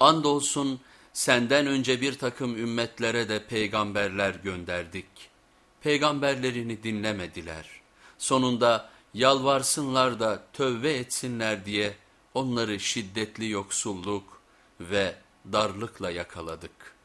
Andolsun senden önce bir takım ümmetlere de peygamberler gönderdik. Peygamberlerini dinlemediler. Sonunda yalvarsınlar da tövbe etsinler diye onları şiddetli yoksulluk ve darlıkla yakaladık.''